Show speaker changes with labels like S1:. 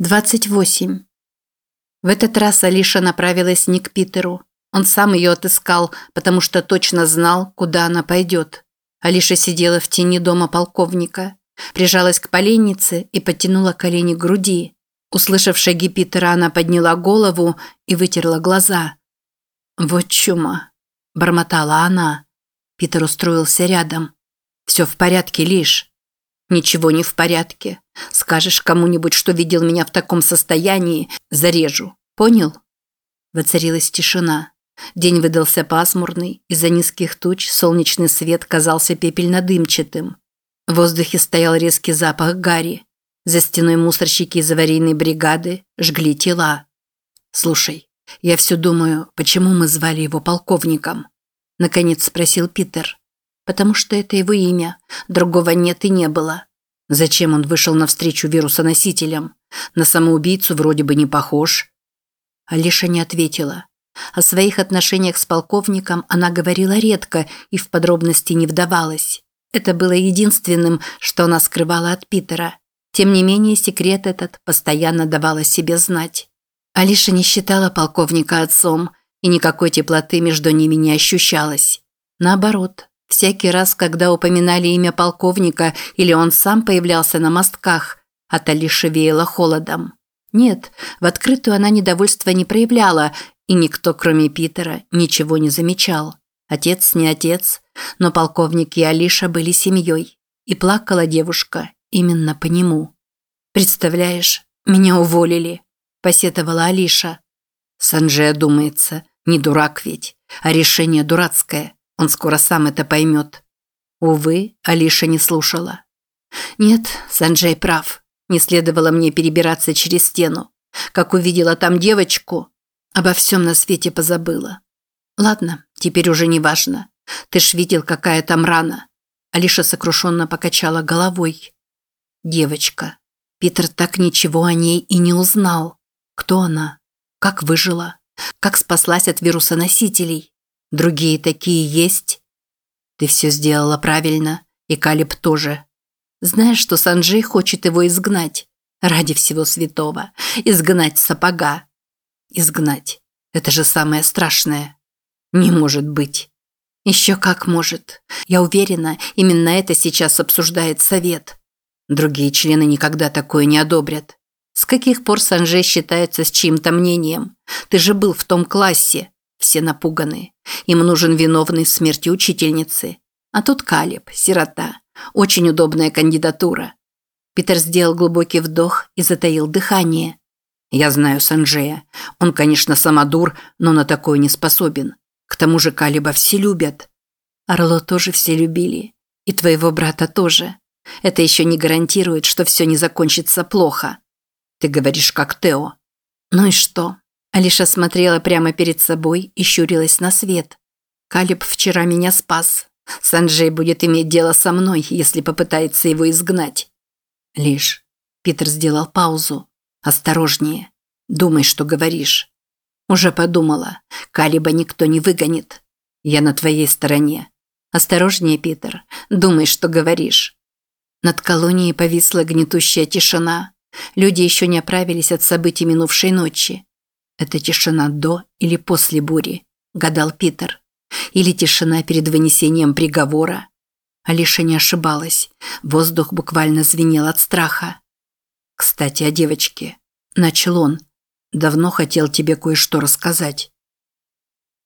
S1: 28. В этот раз Алиша направилась не к Питеру. Он сам ее отыскал, потому что точно знал, куда она пойдет. Алиша сидела в тени дома полковника, прижалась к поленнице и подтянула колени к груди. Услышав шаги Питера, она подняла голову и вытерла глаза. «Вот чума», – бормотала она. Питер устроился рядом. «Все в порядке, Лиш». «Ничего не в порядке. Скажешь кому-нибудь, что видел меня в таком состоянии, зарежу. Понял?» Воцарилась тишина. День выдался пасмурный, из-за низких туч солнечный свет казался пепельно-дымчатым. В воздухе стоял резкий запах гари. За стеной мусорщики из аварийной бригады жгли тела. «Слушай, я все думаю, почему мы звали его полковником?» Наконец спросил Питер потому что это его имя. Другого нет и не было. Зачем он вышел навстречу вирусоносителям? На самоубийцу вроде бы не похож. Алиша не ответила. О своих отношениях с полковником она говорила редко и в подробности не вдавалась. Это было единственным, что она скрывала от Питера. Тем не менее, секрет этот постоянно давал о себе знать. Алиша не считала полковника отцом, и никакой теплоты между ними не ощущалось. Наоборот, Всякий раз, когда упоминали имя полковника или он сам появлялся на мостках, от Алиши веяло холодом. Нет, в открытую она недовольства не проявляла, и никто, кроме Питера, ничего не замечал. Отец не отец, но полковник и Алиша были семьей. И плакала девушка именно по нему. «Представляешь, меня уволили», – посетовала Алиша. Санжея думается, не дурак ведь, а решение дурацкое – он скоро сам это поймет. Увы, Алиша не слушала. Нет, Санджей прав. Не следовало мне перебираться через стену. Как увидела там девочку, обо всем на свете позабыла. Ладно, теперь уже не важно. Ты ж видел, какая там рана. Алиша сокрушенно покачала головой. Девочка. Питер так ничего о ней и не узнал. Кто она? Как выжила? Как спаслась от вирусоносителей? Другие такие есть? Ты все сделала правильно, и Калиб тоже. Знаешь, что Санджей хочет его изгнать? Ради всего святого. Изгнать сапога. Изгнать. Это же самое страшное. Не может быть. Еще как может. Я уверена, именно это сейчас обсуждает совет. Другие члены никогда такое не одобрят. С каких пор Санжей считается с чьим-то мнением? Ты же был в том классе. Все напуганы. Им нужен виновный в смерти учительницы. А тут Калиб, сирота. Очень удобная кандидатура. Питер сделал глубокий вдох и затаил дыхание. Я знаю Санджея. Он, конечно, самодур, но на такое не способен. К тому же Калиба все любят. Орло тоже все любили. И твоего брата тоже. Это еще не гарантирует, что все не закончится плохо. Ты говоришь как Тео. Ну и что? Алиша смотрела прямо перед собой и щурилась на свет. Калиб вчера меня спас. Санджей будет иметь дело со мной, если попытается его изгнать. Лишь. Питер сделал паузу. Осторожнее. Думай, что говоришь. Уже подумала. Калиба никто не выгонит. Я на твоей стороне. Осторожнее, Питер. Думай, что говоришь. Над колонией повисла гнетущая тишина. Люди еще не оправились от событий минувшей ночи. Это тишина до или после бури, гадал Питер. Или тишина перед вынесением приговора. Алиша не ошибалась. Воздух буквально звенел от страха. «Кстати, о девочке», – начал он. «Давно хотел тебе кое-что рассказать».